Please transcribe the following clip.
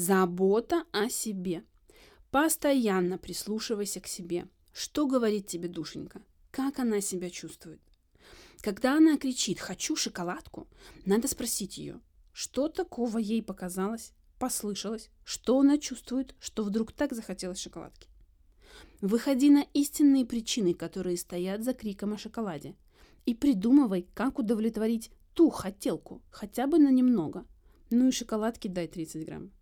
Забота о себе. Постоянно прислушивайся к себе. Что говорит тебе душенька? Как она себя чувствует? Когда она кричит «хочу шоколадку», надо спросить ее, что такого ей показалось, послышалось, что она чувствует, что вдруг так захотелось шоколадки. Выходи на истинные причины, которые стоят за криком о шоколаде, и придумывай, как удовлетворить ту хотелку, хотя бы на немного. Ну и шоколадки дай 30 грамм.